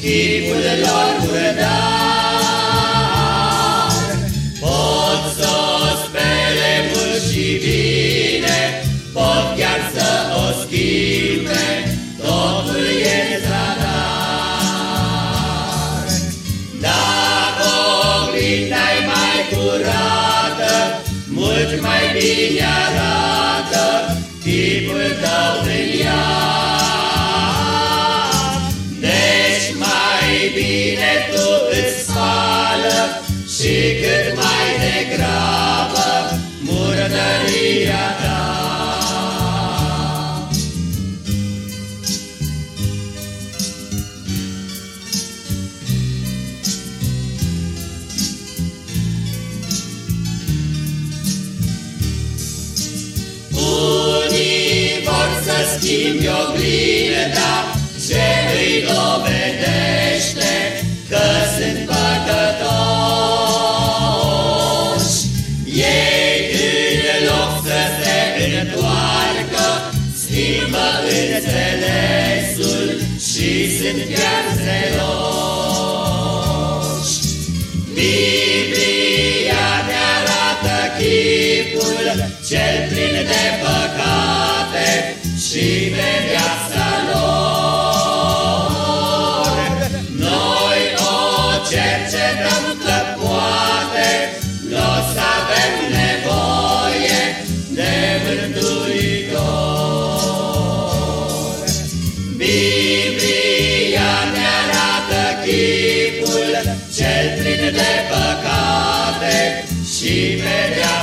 chipul lor murdar. Pot să o spele mult și bine, pot chiar să o schimbe, totul e zadar. Dacă oglinda mai curată, mult mai bine schimbi oglinda ce îi dovedește că sunt păcătoși. Ei în loc să se întoarcă, schimbă înțelesul și sunt chiar zeloși. Biblia ne arată chipul cel plin de păcate, și pe viața lor. Noi o cercetăm că poate n-o să avem nevoie de mântuitor. Biblia ne arată chipul cel plin de păcate și pe viața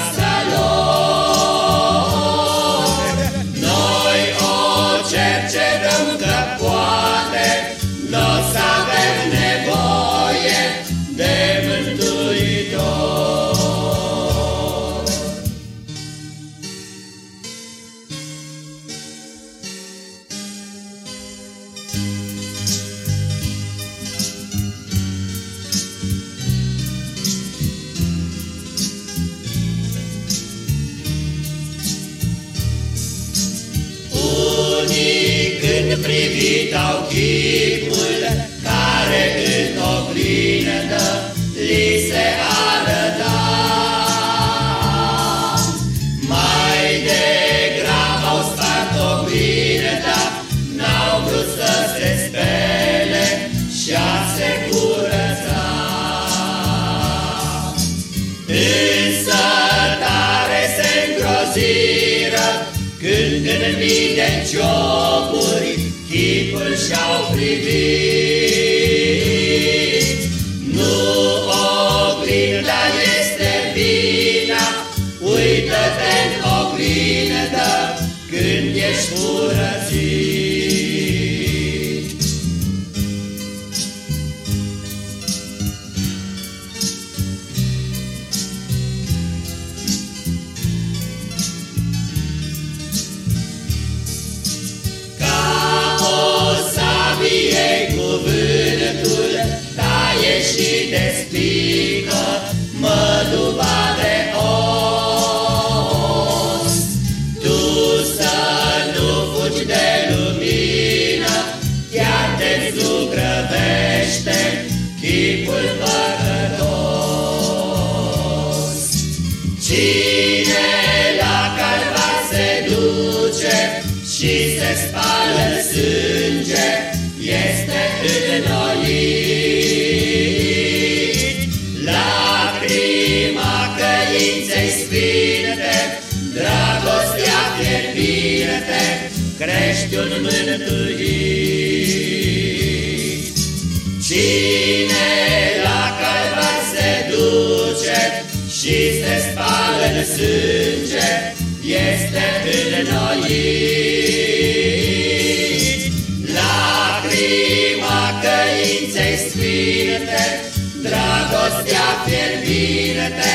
Când privit au chipul care în oglindă li se arăta. Mai degrabă au spart oglinda, n-au vrut să se spele și a se curăța. Însă tare se îngroziră când în mii de cioburi chipul și-au privit. Și despică măduva de os. Tu să nu fugi de lumină, chiar te zugrăvește chipul păcătos. Cine fierbinte, crești un mântuit. Cine la calvar se duce și se spală în sânge, este înnoit. Lacrima căinței sfinte, dragostea fierbinte,